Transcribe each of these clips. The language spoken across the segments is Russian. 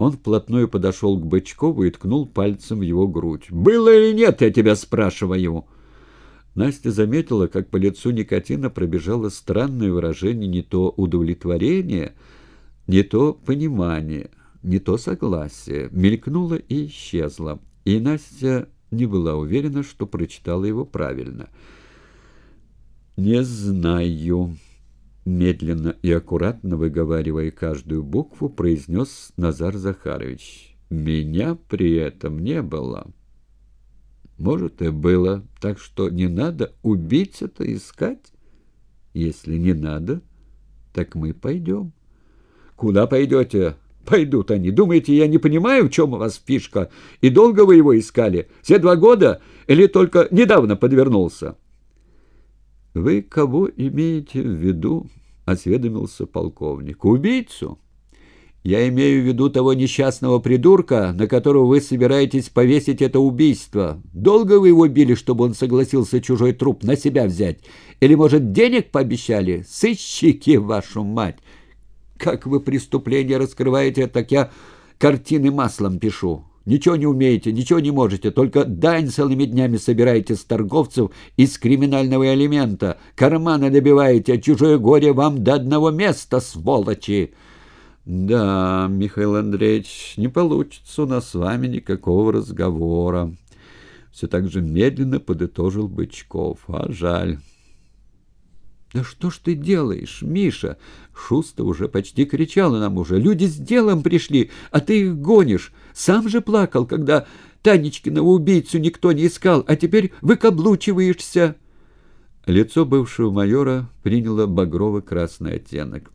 Он вплотную подошел к Бычкову и ткнул пальцем в его грудь. «Было или нет, я тебя спрашиваю?» Настя заметила, как по лицу никотина пробежало странное выражение не то удовлетворения, не то понимания, не то согласия. Мелькнуло и исчезло. И Настя не была уверена, что прочитала его правильно. «Не знаю», медленно и аккуратно выговаривая каждую букву, произнес Назар Захарович. «Меня при этом не было». «Может, и было, так что не надо убийца-то искать. Если не надо, так мы пойдем». «Куда пойдете?» «Пойдут они. Думаете, я не понимаю, в чем у вас фишка? И долго вы его искали? Все два года? Или только недавно подвернулся?» «Вы кого имеете в виду?» — осведомился полковник. «Убийцу?» «Я имею в виду того несчастного придурка, на которого вы собираетесь повесить это убийство. Долго вы его били, чтобы он согласился чужой труп на себя взять? Или, может, денег пообещали? Сыщики, вашу мать! Как вы преступление раскрываете, так я картины маслом пишу». Ничего не умеете, ничего не можете, только дань целыми днями собираете с торговцев из криминального элемента, карманы добиваете, а чужое горе вам до одного места, сволочи!» «Да, Михаил Андреевич, не получится у нас с вами никакого разговора», — все так же медленно подытожил Бычков. «А жаль». «Да что ж ты делаешь, Миша?» Шуста уже почти кричала нам уже. «Люди с делом пришли, а ты их гонишь. Сам же плакал, когда Танечкиного убийцу никто не искал, а теперь выкаблучиваешься». Лицо бывшего майора приняло багрово-красный оттенок.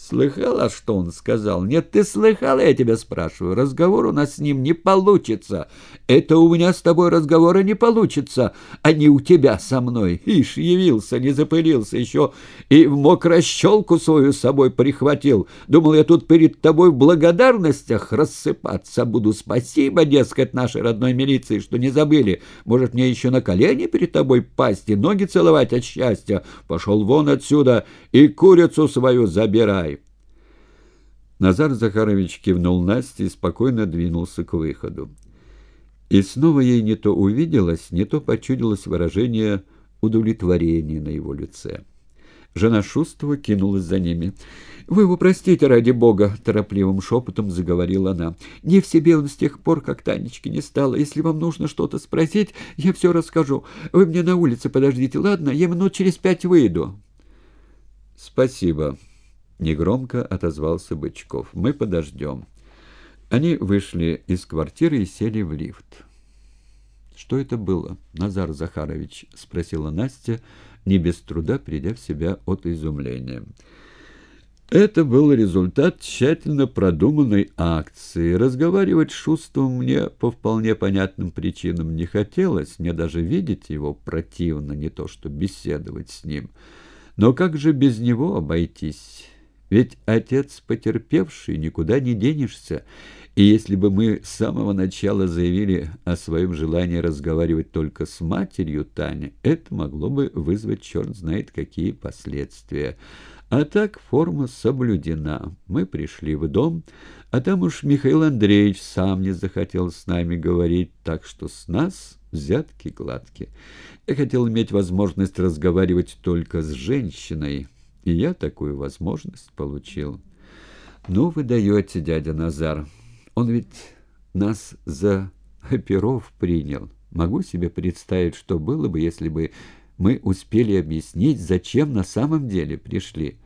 Слыхала, что он сказал? Нет, ты слыхала, я тебя спрашиваю. Разговор у нас с ним не получится. Это у меня с тобой разговора не получится, а не у тебя со мной. Ишь, явился, не запылился еще и в мокрощелку свою с собой прихватил. Думал, я тут перед тобой в благодарностях рассыпаться буду. Спасибо, дескать, нашей родной милиции, что не забыли. Может, мне еще на колени перед тобой пасть и ноги целовать от счастья? Пошел вон отсюда и курицу свою забирай. Назар Захарович кивнул Насте и спокойно двинулся к выходу. И снова ей не то увиделось, не то почудилось выражение удовлетворения на его лице. Жена Шустова кинулась за ними. «Вы его простите, ради бога!» — торопливым шепотом заговорила она. «Не в себе он с тех пор, как Танечки не стало. Если вам нужно что-то спросить, я все расскажу. Вы мне на улице подождите, ладно? Я минут через пять выйду». «Спасибо», Негромко отозвался Бычков. «Мы подождем». Они вышли из квартиры и сели в лифт. «Что это было, Назар Захарович?» — спросила Настя, не без труда придя в себя от изумления. Это был результат тщательно продуманной акции. Разговаривать с Шустовым мне по вполне понятным причинам не хотелось, мне даже видеть его противно, не то что беседовать с ним. Но как же без него обойтись? Ведь отец потерпевший, никуда не денешься. И если бы мы с самого начала заявили о своем желании разговаривать только с матерью Тани, это могло бы вызвать черт знает какие последствия. А так форма соблюдена. Мы пришли в дом, а там уж Михаил Андреевич сам не захотел с нами говорить, так что с нас взятки гладкие. Я хотел иметь возможность разговаривать только с женщиной, и я такую возможность получил. Ну, вы даете, дядя Назар. Он ведь нас за оперов принял. Могу себе представить, что было бы, если бы мы успели объяснить, зачем на самом деле пришли.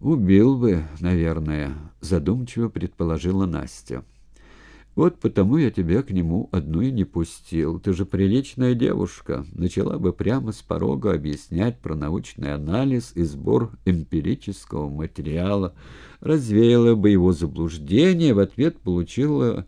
«Убил бы, наверное», — задумчиво предположила Настя. Вот потому я тебя к нему одну и не пустил. Ты же приличная девушка. Начала бы прямо с порога объяснять про научный анализ и сбор эмпирического материала. Развеяла бы его заблуждение, в ответ получила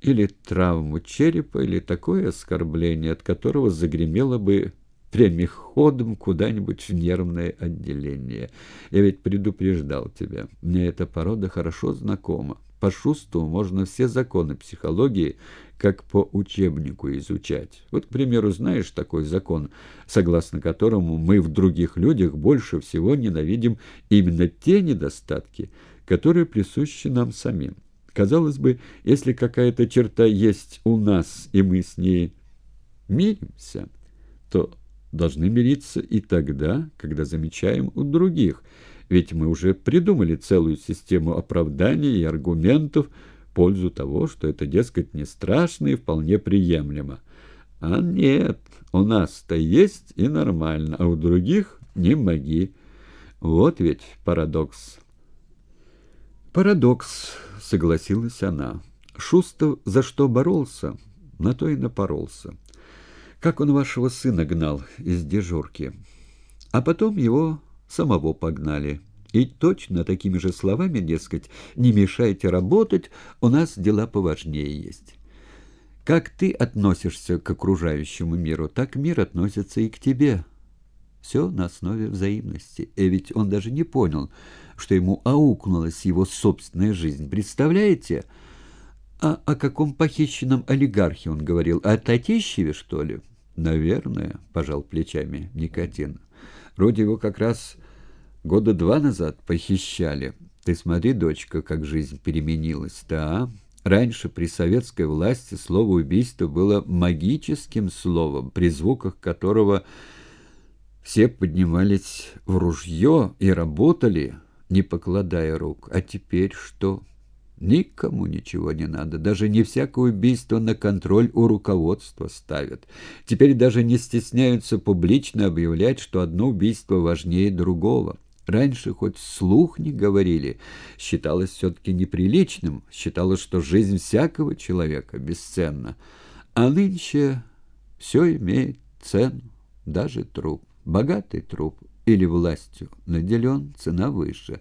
или травму черепа, или такое оскорбление, от которого загремело бы прямиходом куда-нибудь в нервное отделение. Я ведь предупреждал тебя. Мне эта порода хорошо знакома. По Шусту можно все законы психологии как по учебнику изучать. Вот, к примеру, знаешь такой закон, согласно которому мы в других людях больше всего ненавидим именно те недостатки, которая присуща нам самим. Казалось бы, если какая-то черта есть у нас, и мы с ней миримся, то должны мириться и тогда, когда замечаем у других, ведь мы уже придумали целую систему оправданий и аргументов в пользу того, что это, дескать, не страшно и вполне приемлемо. А нет, у нас-то есть и нормально, а у других не моги. Вот ведь парадокс. Парадокс, согласилась она. Шустов за что боролся, на то и напоролся. Как он вашего сына гнал из дежурки. А потом его самого погнали. И точно такими же словами, дескать, «не мешайте работать, у нас дела поважнее есть». Как ты относишься к окружающему миру, так мир относится и к тебе. Все на основе взаимности. И ведь он даже не понял, что ему аукнулась его собственная жизнь. Представляете? А о каком похищенном олигархе он говорил? О Татищеве, что ли? Наверное, пожал плечами Никотин. Вроде его как раз года два назад похищали. Ты смотри, дочка, как жизнь переменилась, да? Раньше при советской власти слово «убийство» было магическим словом, при звуках которого все поднимались в ружье и работали, не покладая рук. А теперь что? Никому ничего не надо. Даже не всякое убийство на контроль у руководства ставят. Теперь даже не стесняются публично объявлять, что одно убийство важнее другого. Раньше хоть слух не говорили. Считалось все-таки неприличным. Считалось, что жизнь всякого человека бесценна. А нынче все имеет цену, даже труп. Богатый труп или властью наделен, цена выше,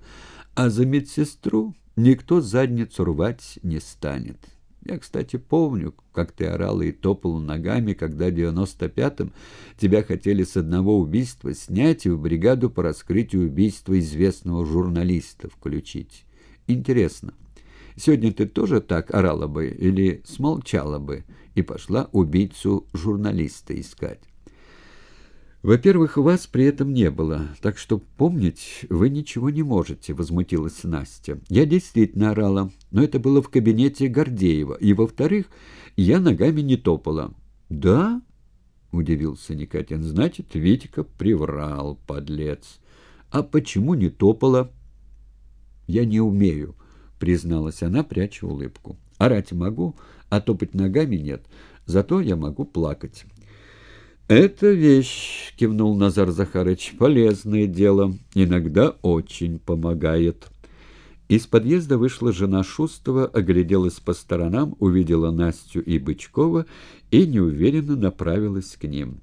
а за медсестру никто задницу рвать не станет. Я, кстати, помню, как ты орала и топала ногами, когда в девяносто пятом тебя хотели с одного убийства снять и в бригаду по раскрытию убийства известного журналиста включить. Интересно, сегодня ты тоже так орала бы или смолчала бы и пошла убийцу журналиста искать? «Во-первых, вас при этом не было, так что помнить вы ничего не можете», — возмутилась Настя. «Я действительно орала, но это было в кабинете Гордеева. И, во-вторых, я ногами не топала». «Да?» — удивился Никатин. «Значит, Витька приврал, подлец. А почему не топала?» «Я не умею», — призналась она, пряча улыбку. «Орать могу, а топать ногами нет. Зато я могу плакать». «Это вещь», — кивнул Назар Захарыч, — «полезное дело, иногда очень помогает». Из подъезда вышла жена Шустова, огляделась по сторонам, увидела Настю и Бычкова и неуверенно направилась к ним.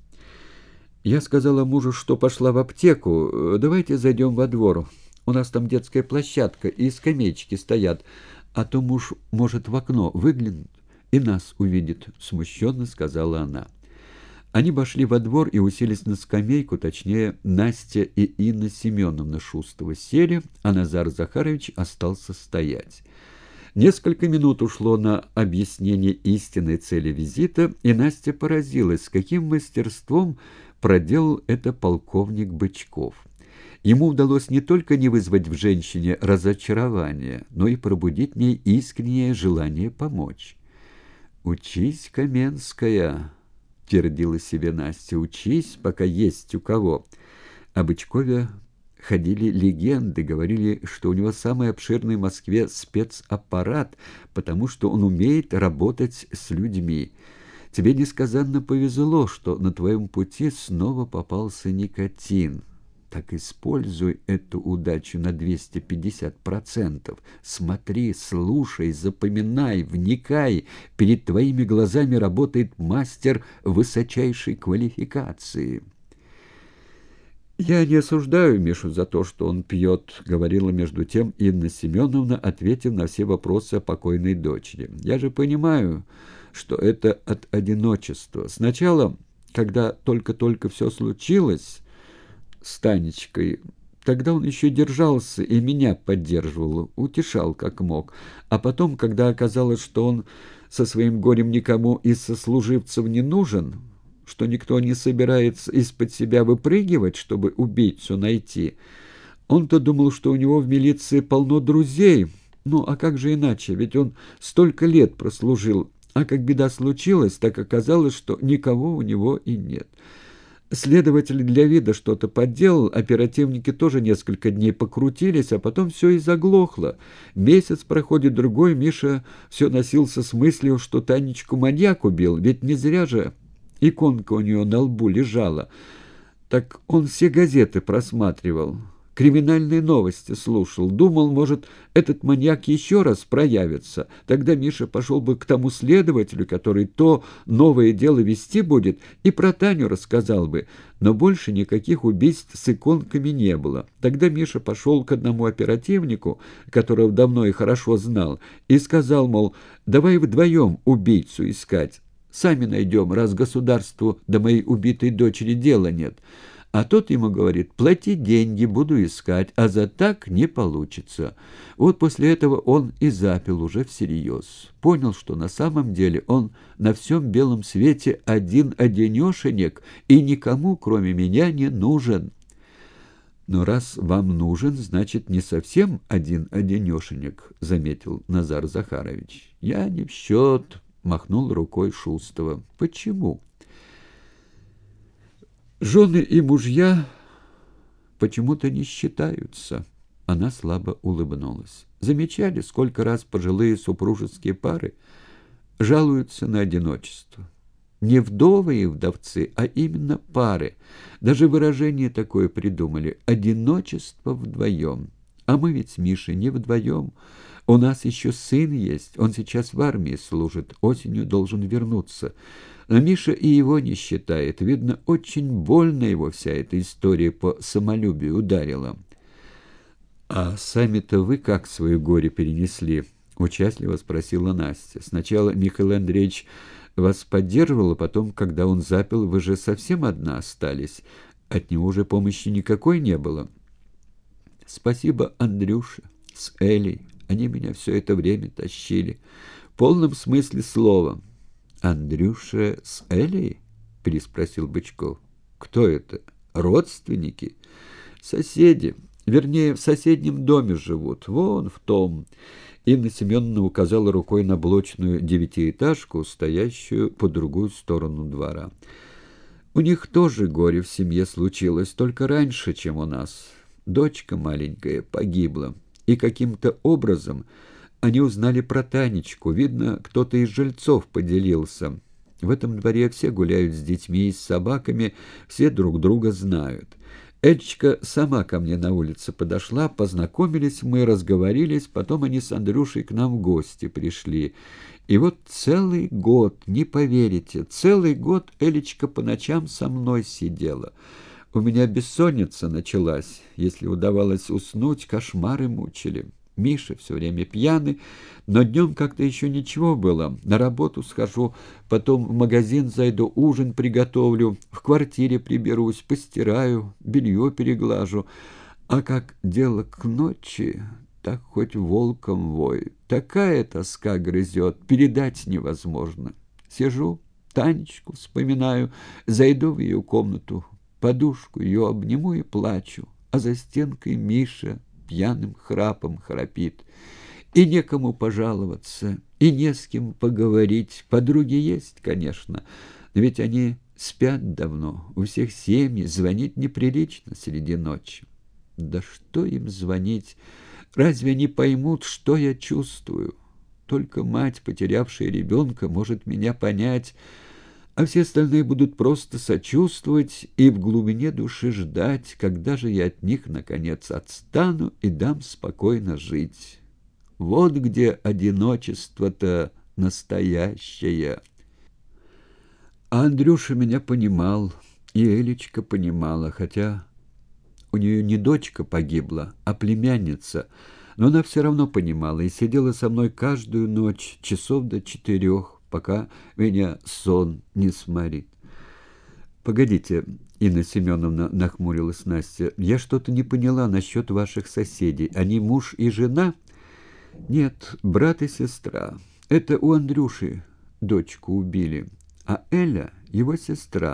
«Я сказала мужу, что пошла в аптеку. Давайте зайдем во двор. У нас там детская площадка и скамеечки стоят, а то муж может в окно выглянуть и нас увидит», — смущенно сказала она. Они вошли во двор и уселись на скамейку, точнее, Настя и Инна Семеновна Шустова сели, а Назар Захарович остался стоять. Несколько минут ушло на объяснение истинной цели визита, и Настя поразилась, с каким мастерством проделал это полковник Бычков. Ему удалось не только не вызвать в женщине разочарование, но и пробудить в ней искреннее желание помочь. «Учись, Каменская!» — твердила себе Настя. «Учись, пока есть у кого». Об Ичкове ходили легенды, говорили, что у него самый обширный в Москве спецаппарат, потому что он умеет работать с людьми. Тебе несказанно повезло, что на твоем пути снова попался никотин» так используй эту удачу на 250%. Смотри, слушай, запоминай, вникай. Перед твоими глазами работает мастер высочайшей квалификации. «Я не осуждаю Мишу за то, что он пьет», — говорила между тем Инна Семеновна, ответив на все вопросы о покойной дочери. «Я же понимаю, что это от одиночества. Сначала, когда только-только все случилось...» с Танечкой. Тогда он еще держался и меня поддерживал, утешал как мог. А потом, когда оказалось, что он со своим горем никому из сослуживцев не нужен, что никто не собирается из-под себя выпрыгивать, чтобы убийцу найти, Он-то думал, что у него в милиции полно друзей. Ну, а как же иначе? Ведь он столько лет прослужил. А как беда случилась, так оказалось, что никого у него и нет. Следователь для вида что-то подделал, оперативники тоже несколько дней покрутились, а потом все и заглохло. Месяц проходит другой, Миша все носился с мыслью, что Танечку маньяк убил, ведь не зря же иконка у нее на лбу лежала. Так он все газеты просматривал криминальные новости слушал. Думал, может, этот маньяк еще раз проявится. Тогда Миша пошел бы к тому следователю, который то новое дело вести будет, и про Таню рассказал бы. Но больше никаких убийств с иконками не было. Тогда Миша пошел к одному оперативнику, которого давно и хорошо знал, и сказал, мол, давай вдвоем убийцу искать. Сами найдем, раз государству до моей убитой дочери дела нет. А тот ему говорит, плати деньги, буду искать, а за так не получится. Вот после этого он и запил уже всерьез. Понял, что на самом деле он на всем белом свете один-одинешенек и никому, кроме меня, не нужен. «Но раз вам нужен, значит, не совсем один-одинешенек», — заметил Назар Захарович. «Я не в счет», — махнул рукой Шустова. «Почему?» Жены и мужья почему-то не считаются. Она слабо улыбнулась. Замечали, сколько раз пожилые супружеские пары жалуются на одиночество. Не вдовы и вдовцы, а именно пары. Даже выражение такое придумали – одиночество вдвоем. А мы ведь с Мишей не вдвоем. У нас еще сын есть, он сейчас в армии служит, осенью должен вернуться. Но Миша и его не считает. Видно, очень больно его вся эта история по самолюбию ударила. «А сами-то вы как свое горе перенесли?» — участливо спросила Настя. «Сначала Михаил Андреевич вас поддерживал, а потом, когда он запил, вы же совсем одна остались. От него уже помощи никакой не было». «Спасибо, Андрюша, с Элей. Они меня все это время тащили. В полном смысле слова». «Андрюша с Элей?» — переспросил Бычков. «Кто это? Родственники?» «Соседи. Вернее, в соседнем доме живут. Вон в том». Инна Семеновна указала рукой на блочную девятиэтажку, стоящую по другую сторону двора. «У них тоже горе в семье случилось, только раньше, чем у нас. Дочка маленькая погибла, и каким-то образом они узнали про Танечку. Видно, кто-то из жильцов поделился. В этом дворе все гуляют с детьми и с собаками, все друг друга знают. Эльчка сама ко мне на улице подошла, познакомились мы, разговорились, потом они с Андрюшей к нам в гости пришли. И вот целый год, не поверите, целый год Элечка по ночам со мной сидела. У меня бессонница началась. Если удавалось уснуть, кошмары мучили. Миша все время пьяный, но днем как-то еще ничего было. На работу схожу, потом в магазин зайду, ужин приготовлю, в квартире приберусь, постираю, белье переглажу. А как дело к ночи, так хоть волком вой. Такая тоска грызет, передать невозможно. Сижу, Танечку вспоминаю, зайду в ее комнату, подушку ее обниму и плачу, а за стенкой Миша пьяным храпом храпит. И некому пожаловаться, и не с кем поговорить. Подруги есть, конечно, но ведь они спят давно, у всех семьи, звонить неприлично среди ночи. Да что им звонить? Разве они поймут, что я чувствую? Только мать, потерявшая ребенка, может меня понять, а все остальные будут просто сочувствовать и в глубине души ждать, когда же я от них, наконец, отстану и дам спокойно жить. Вот где одиночество-то настоящее. А Андрюша меня понимал, и Элечка понимала, хотя у нее не дочка погибла, а племянница, но она все равно понимала и сидела со мной каждую ночь, часов до четырех, пока меня сон не сморит. «Погодите», — Инна Семеновна нахмурилась Настя, — «я что-то не поняла насчет ваших соседей. Они муж и жена?» «Нет, брат и сестра. Это у Андрюши дочку убили, а Эля — его сестра.